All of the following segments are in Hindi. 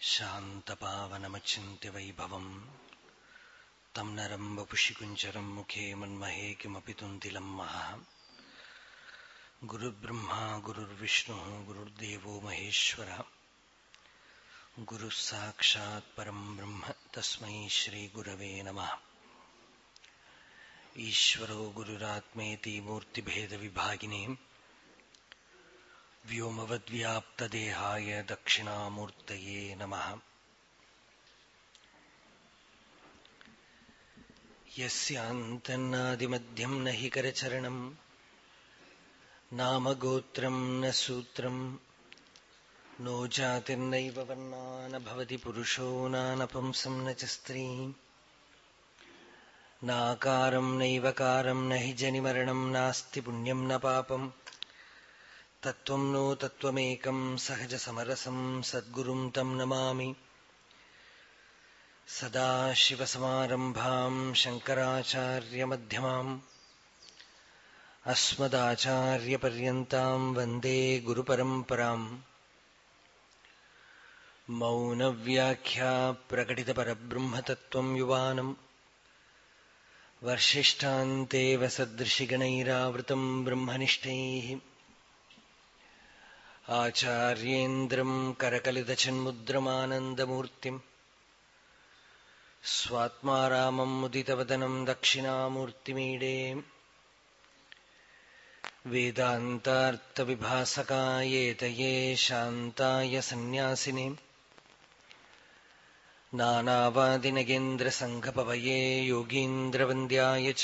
शान्तपावनमचिन्त्यवैभवम् तं नरम् वपुषि कुञ्जरम् मुखे मन्महे किमपि तुन्तिलम् महः। गुरुर्ब्रह्मा, गुरुर्विष्णुः, गुरुर्देवो महेश्वरः। गुरुः साक्षात् परम् ब्रह्म, तस्मै श्रीगुरवे नमः। ईश्वरो गुरुरात्मेति मूर्तिभेदविभागिने व्योमवद्व्याप्तदेहाय दक्षिणामूर्तये नमः। यस्यान्तन्नादिमध्यम् न हि करचरणम् नाम गोत्रम् न सूत्रम्, नो जातिर्नैव वर्णा न भवति पुरुषो नानपुंसम् न च स्त्री। नाकारम् नैवकारम् न हि न पापम्। तत्त्वम् नो तत्त्वमेकम् सहजसमरसम् सद्गुरुम् तम् नमामि। सदाशिवसमारम्भाम् शङ्कराचार्यमध्यमाम् अस्मदाचार्यपर्यन्ताम् वन्दे गुरुपरम्पराम्। मौनव्याख्या प्रकटितपरब्रह्मतत्त्वम् युवानम् वर्षिष्ठान्तेव सदृशिगणैरावृतम् ब्रह्मनिष्ठैः। आचार्येन्द्रम् करकलितचिन्मुद्रमानन्दमूर्तिम् स्वात्मा रामम् मुदितवदनम् दक्षिणामूर्तिमीडे वेदान्तार्थविभासकायेतये शान्ताय सन्न्यासिने नानावादिनगेन्द्रसङ्घपवये योगीन्द्रवन्द्याय च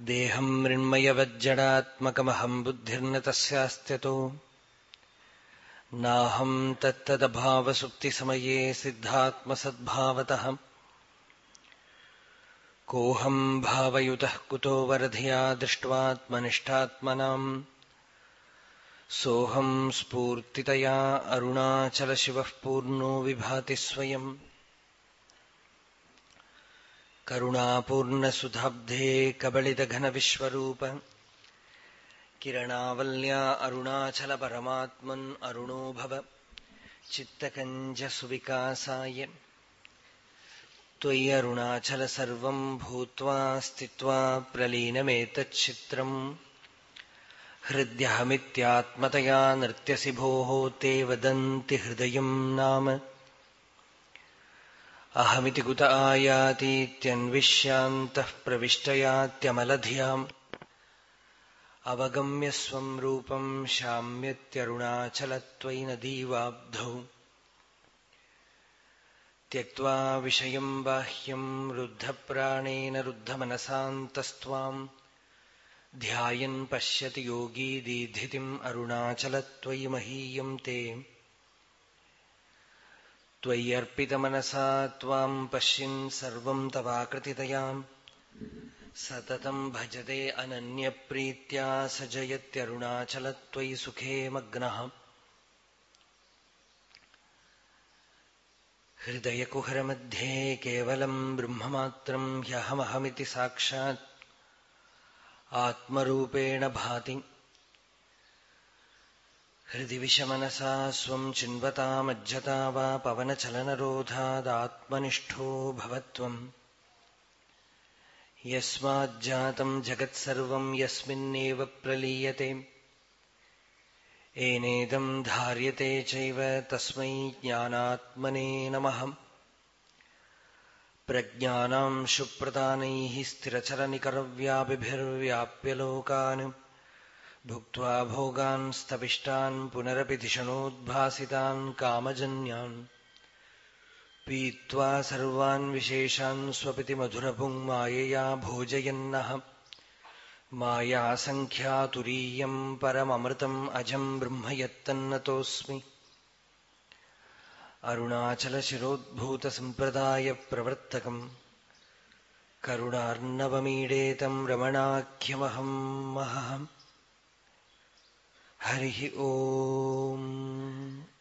देहम् मृण्मयवज्जडात्मकमहम् बुद्धिर्न तस्यास्त्यतो। नाहम् तत्तदभावसुप्तिसमये सिद्धात्मसद्भावतः। कोऽहम् भावयुतः कुतो वरधिया दृष्ट्वात्मनिष्ठात्मनाम्। सोऽहम् स्फूर्तितया अरुणाचलशिवः पूर्णो विभाति स्वयम्। करुणापूर्णसुधाब्धे कबलितघनविश्वरूप किरणावल्या अरुणाचलपरमात्मन् अरुणो भव चित्तकञ्जसुविकासाय त्वयि अरुणाचल सर्वम् भूत्वा स्थित्वा प्रलीनमेतच्छित्रम् हृद्यहमित्यात्मतया नृत्यसि भोः ते वदन्ति हृदयम् नाम अहमिति कुत आयातीत्यन्विष्यान्तः प्रविष्टयात्यमलधियाम् अवगम्य स्वम् रूपम् शाम्यत्यरुणाचलत्वयि नदीवाब्धौ त्यक्त्वा विषयम् बाह्यम् रुद्धप्राणेन रुद्धमनसान्तस्त्वाम् ध्यायन् पश्यति योगी दीधितिम् अरुणाचलत्वयि महीयम् ते त्वय्यर्पितमनसा त्वाम् पश्यन् सर्वम् तवाकृतितयाम् भजते अनन्यप्रीत्या स जयत्यरुणाचलत्वयि सुखे मग्नः हृदयकुहरमध्ये केवलम् ब्रह्ममात्रम् ह्यहमहमिति साक्षात्। आत्मरूपेण भाति हृदि विषमनसा स्वम् चिन्वतामज्जता वा पवनचलनरोधादात्मनिष्ठो भवत्वम् यस्माज्जातम् जगत्सर्वम् यस्मिन्नेव प्रलीयते। एनेदम् धार्यते चैव तस्मै ज्ञानात्मने नमः। प्रज्ञानाम् शुप्रदानैः स्थिरचरनिकरव्यापिभिर्व्याप्य लोकान्। भुक्त्वा भोगान् स्तविष्टान् पुनरपि धिषणोद्भासितान् कामजन्यान्। पीत्वा सर्वान् विशेषान् स्वपिति मधुरपुङ् मायया भोजयन्नः। मायासङ्ख्यातुरीयम् परममृतम् अजम् ब्रह्म यत्तन्नतोऽस्मि अरुणाचलशिरोद्भूतसम्प्रदायप्रवर्तकम्। करुणार्णवमीडेतम् रमणाख्यमहम् महः। हरिः ओम्।